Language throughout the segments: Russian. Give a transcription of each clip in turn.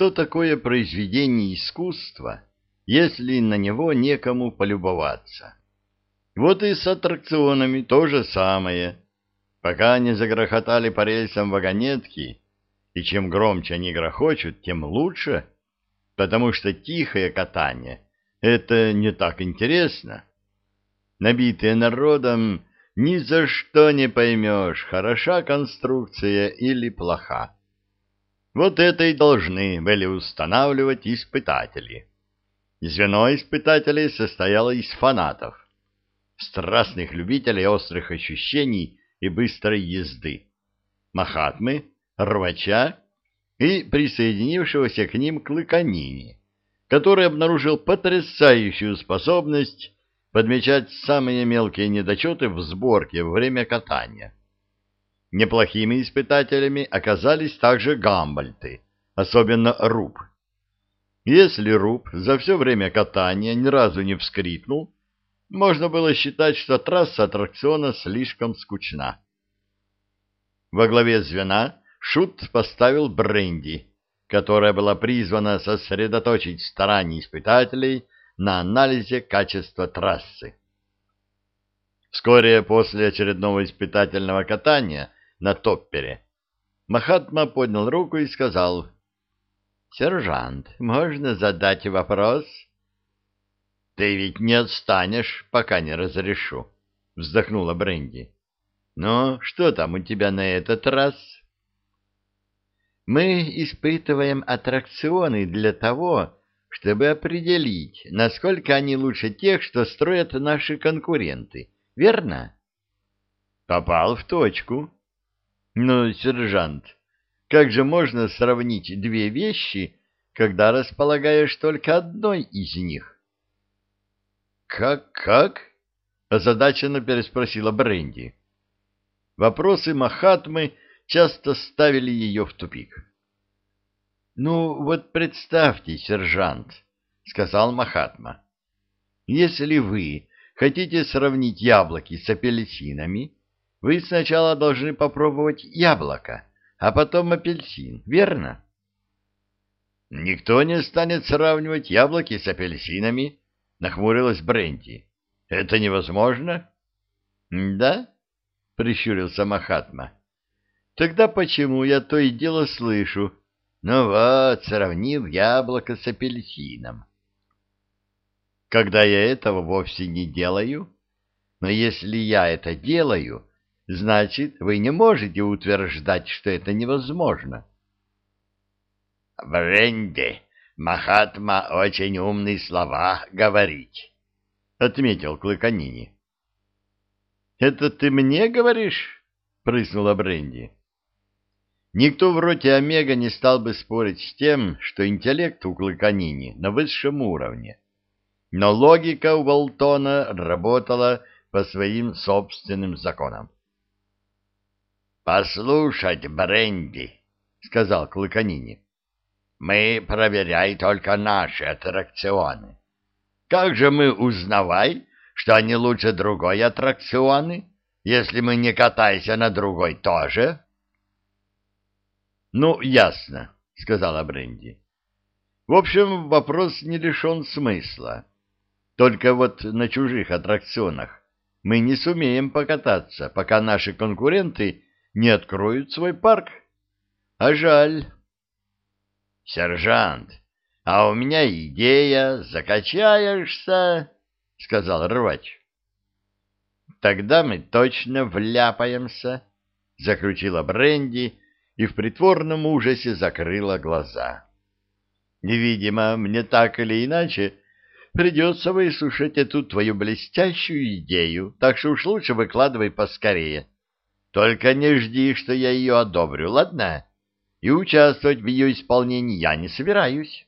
что такое произведение искусства, если на него некому полюбоваться. Вот и с аттракционами то же самое. Пока не загрохотали по рельсам вагонетки, и чем громче они грохочут, тем лучше, потому что тихое катание — это не так интересно. Набитые народом ни за что не поймешь, хороша конструкция или плоха. Вот это и должны были устанавливать испытатели. Звено испытателей состояло из фанатов, страстных любителей острых ощущений и быстрой езды, Махатмы, Рвача и присоединившегося к ним Клыканини, который обнаружил потрясающую способность подмечать самые мелкие недочеты в сборке во время катания. Неплохими испытателями оказались также гамбальты, особенно Руб. Если Руб за все время катания ни разу не вскрикнул, можно было считать, что трасса аттракциона слишком скучна. Во главе звена Шут поставил Бренди, которая была призвана сосредоточить старания испытателей на анализе качества трассы. Вскоре после очередного испытательного катания на топпере Махатма поднял руку и сказал, «Сержант, можно задать вопрос?» Ты ведь не отстанешь, пока не разрешу, — вздохнула Бренди. Ну, что там у тебя на этот раз? Мы испытываем аттракционы для того, чтобы определить, насколько они лучше тех, что строят наши конкуренты, верно? Попал в точку. Ну, сержант, как же можно сравнить две вещи, когда располагаешь только одной из них? «Как-как?» — озадаченно переспросила Бренди. Вопросы Махатмы часто ставили ее в тупик. «Ну, вот представьте, сержант», — сказал Махатма, — «если вы хотите сравнить яблоки с апельсинами, вы сначала должны попробовать яблоко, а потом апельсин, верно?» «Никто не станет сравнивать яблоки с апельсинами», нахмурилась Бренти. Это невозможно? Да? прищурился Махатма. Тогда почему я то и дело слышу? Ну вот, сравнил яблоко с апельсином. Когда я этого вовсе не делаю, но если я это делаю, значит, вы не можете утверждать, что это невозможно. Бренди, Махатма очень умные слова говорить, — отметил Клыканини. — Это ты мне говоришь? — прыснула Бренди. Никто в роте Омега не стал бы спорить с тем, что интеллект у Клыканини на высшем уровне. Но логика у Волтона работала по своим собственным законам. «Послушать, Бренди», — сказал Клыканини, мы проверяй только наши аттракционы. Как же мы узнавай, что они лучше другой аттракционы, если мы не катаемся на другой тоже? — Ну, ясно, — сказала Бренди. — В общем, вопрос не лишен смысла. Только вот на чужих аттракционах мы не сумеем покататься, пока наши конкуренты не откроют свой парк. А жаль. «Сержант, а у меня идея, закачаешься?» — сказал рвач. «Тогда мы точно вляпаемся», — заключила Бренди и в притворном ужасе закрыла глаза. «Видимо, мне так или иначе придется выслушать эту твою блестящую идею, так что уж лучше выкладывай поскорее. Только не жди, что я ее одобрю, ладно?» и участвовать в ее исполнении я не собираюсь.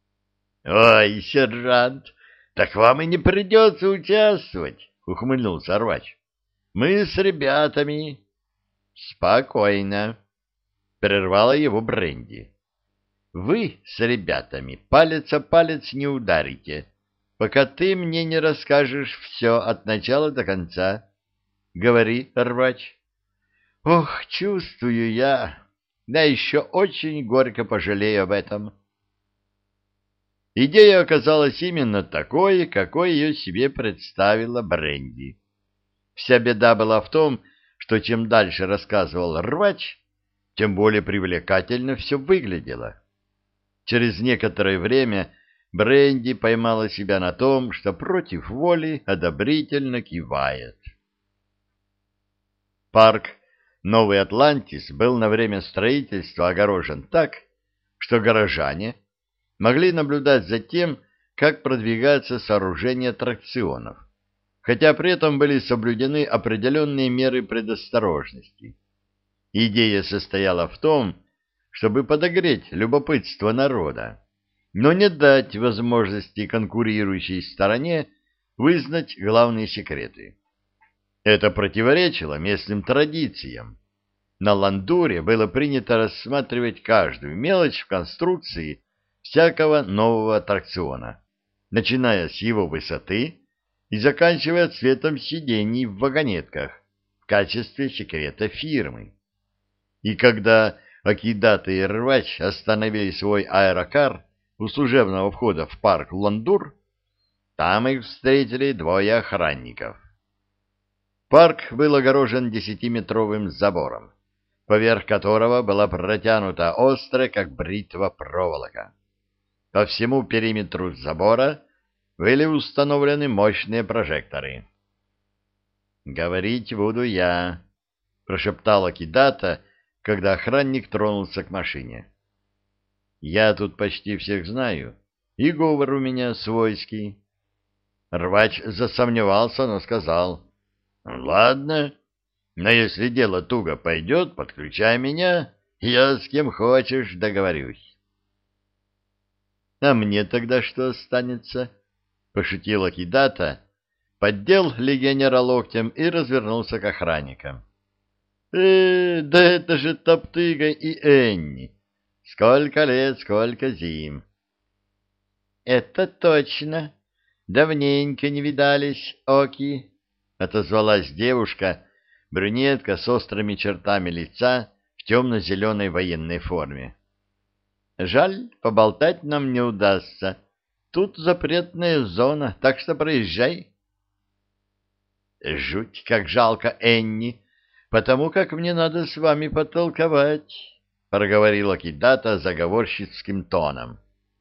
— Ой, сержант, так вам и не придется участвовать, — ухмыльнулся Рвач. — Мы с ребятами. — Спокойно, — прервала его Бренди. — Вы с ребятами палец о палец не ударите, пока ты мне не расскажешь все от начала до конца. Говори, Рвач. — Ох, чувствую я, Да еще очень горько пожалею об этом. Идея оказалась именно такой, какой ее себе представила Бренди. Вся беда была в том, что чем дальше рассказывал рвач, тем более привлекательно все выглядело. Через некоторое время Бренди поймала себя на том, что против воли одобрительно кивает. Парк Новый Атлантис был на время строительства огорожен так, что горожане могли наблюдать за тем, как продвигается сооружение аттракционов, хотя при этом были соблюдены определенные меры предосторожности. Идея состояла в том, чтобы подогреть любопытство народа, но не дать возможности конкурирующей стороне вызнать главные секреты. Это противоречило местным традициям. На Ландуре было принято рассматривать каждую мелочь в конструкции всякого нового аттракциона, начиная с его высоты и заканчивая цветом сидений в вагонетках в качестве секрета фирмы. И когда Акидата и Рвач остановили свой аэрокар у служебного входа в парк Ландур, там их встретили двое охранников. Парк был огорожен десятиметровым забором, поверх которого была протянута острая, как бритва, проволока. По всему периметру забора были установлены мощные прожекторы. «Говорить буду я», — прошептала Кидата, когда охранник тронулся к машине. «Я тут почти всех знаю, и говор у меня свойский». Рвач засомневался, но сказал, «Ладно, но если дело туго пойдет, подключай меня, я с кем хочешь договорюсь». «А мне тогда что останется?» — пошутила Кидата, поддел легионера локтем и развернулся к охранникам. Э, да это же Топтыга и Энни. Сколько лет, сколько зим. Это точно. Давненько не видались, Оки, отозвалась девушка, брюнетка с острыми чертами лица в темно-зеленой военной форме. Жаль, поболтать нам не удастся. Тут запретная зона, так что проезжай. Жуть, как жалко Энни, потому как мне надо с вами потолковать, — проговорила Кидата заговорщицким тоном.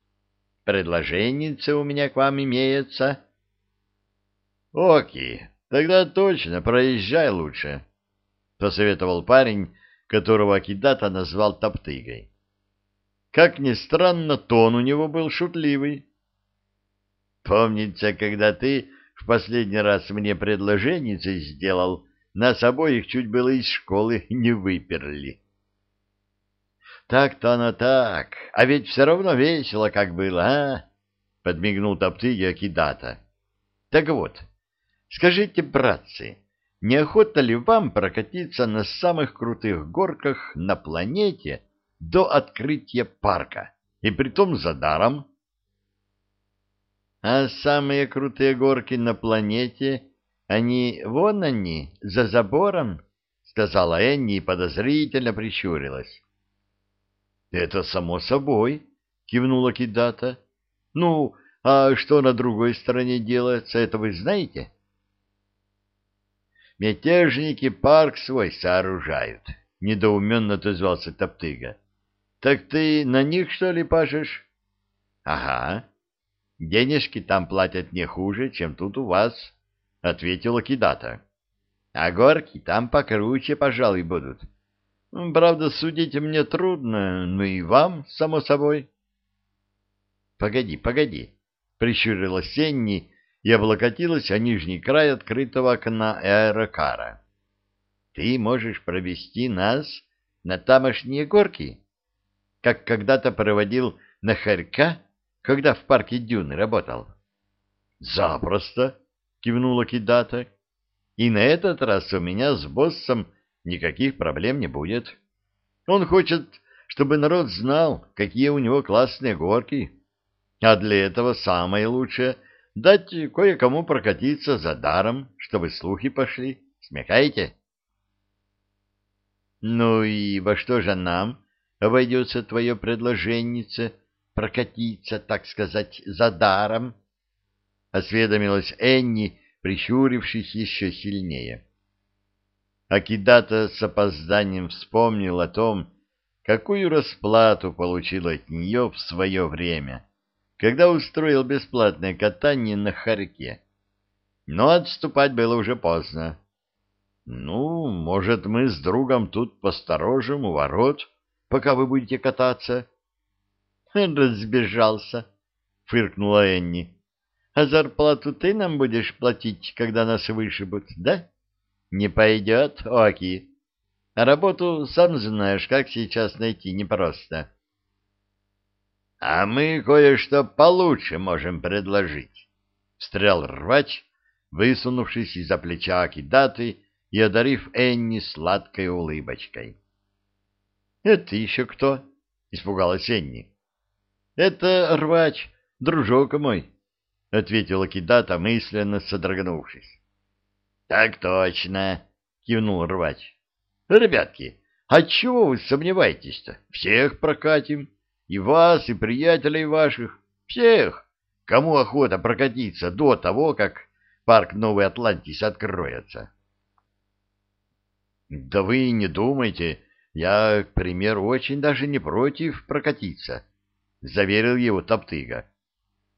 — Предложенница у меня к вам имеется. — Оки, тогда точно, проезжай лучше, — посоветовал парень, которого Кидата назвал Топтыгой. Как ни странно, тон у него был шутливый. — Помнится, когда ты в последний раз мне предложенницей сделал, — нас обоих чуть было из школы не выперли. Так-то оно так, а ведь все равно весело как было, а? Подмигнул Топтыги Акидата. Так вот, скажите, братцы, неохота ли вам прокатиться на самых крутых горках на планете до открытия парка, и притом за даром? А самые крутые горки на планете они, вон они, за забором, — сказала Энни и подозрительно прищурилась. — Это само собой, — кивнула Кидата. — Ну, а что на другой стороне делается, это вы знаете? — Мятежники парк свой сооружают, — недоуменно отозвался Топтыга. — Так ты на них, что ли, пашешь? — Ага. Денежки там платят не хуже, чем тут у вас. —— ответила Кидата. — А горки там покруче, пожалуй, будут. Правда, судить мне трудно, но и вам, само собой. — Погоди, погоди, — прищурилась Сенни и облокотилась о нижний край открытого окна аэрокара. — Ты можешь провести нас на тамошние горки, как когда-то проводил на Харька, когда в парке Дюны работал? — Запросто, — кивнула Кидата. «И на этот раз у меня с боссом никаких проблем не будет. Он хочет, чтобы народ знал, какие у него классные горки. А для этого самое лучшее — дать кое-кому прокатиться за даром, чтобы слухи пошли. Смекаете?» «Ну и во что же нам обойдется твое предложеннице прокатиться, так сказать, за даром? — осведомилась Энни, прищурившись еще сильнее. Акидата с опозданием вспомнил о том, какую расплату получил от нее в свое время, когда устроил бесплатное катание на хорьке. Но отступать было уже поздно. Ну, может, мы с другом тут посторожим у ворот, пока вы будете кататься? Разбежался, фыркнула Энни. А зарплату ты нам будешь платить, когда нас вышибут, да? Не пойдет, Оки. А работу, сам знаешь, как сейчас найти непросто. — А мы кое-что получше можем предложить, — встрял рвач, высунувшись из-за плеча Акидаты и одарив Энни сладкой улыбочкой. — Это еще кто? — испугалась Энни. — Это рвач, дружок мой, — ответила Кидата, мысленно содрогнувшись. — Так точно, — кивнул рвач. Ребятки, а чего вы сомневаетесь-то? Всех прокатим. И вас, и приятелей ваших. Всех. Кому охота прокатиться до того, как парк Новый Атлантис откроется? Да вы не думайте. Я, к примеру, очень даже не против прокатиться. Заверил его Топтыга.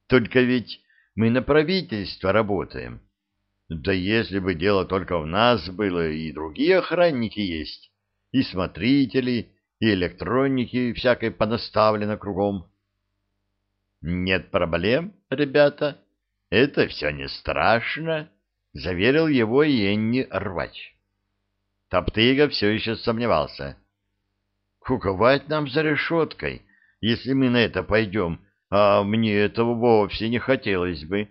Только ведь мы на правительство работаем. Да если бы дело только в нас было, и другие охранники есть, и смотрители, и электроники всякой понаставлено кругом. Нет проблем, ребята, это все не страшно, заверил его Енни Рвач. Топтыга все еще сомневался. Куковать нам за решеткой, если мы на это пойдем, а мне этого вовсе не хотелось бы.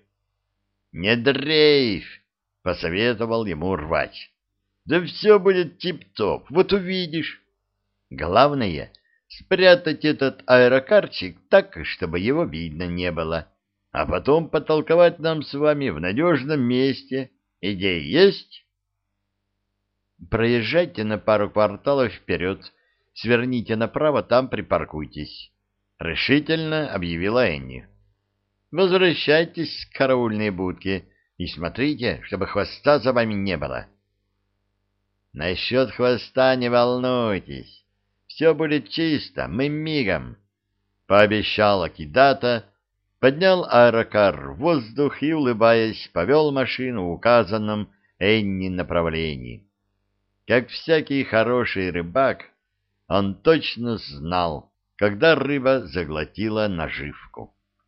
Не дрейф, — посоветовал ему рвач. — Да все будет тип-топ, вот увидишь. Главное — спрятать этот аэрокарчик так, чтобы его видно не было, а потом потолковать нам с вами в надежном месте. Идея есть? Проезжайте на пару кварталов вперед, сверните направо, там припаркуйтесь. Решительно объявила Энни. Возвращайтесь к караульной будке и смотрите, чтобы хвоста за вами не было. Насчет хвоста не волнуйтесь. Все будет чисто, мы мигом. Пообещал Акидата, поднял аэрокар в воздух и, улыбаясь, повел машину в указанном Энни направлении. Как всякий хороший рыбак, он точно знал, когда рыба заглотила наживку.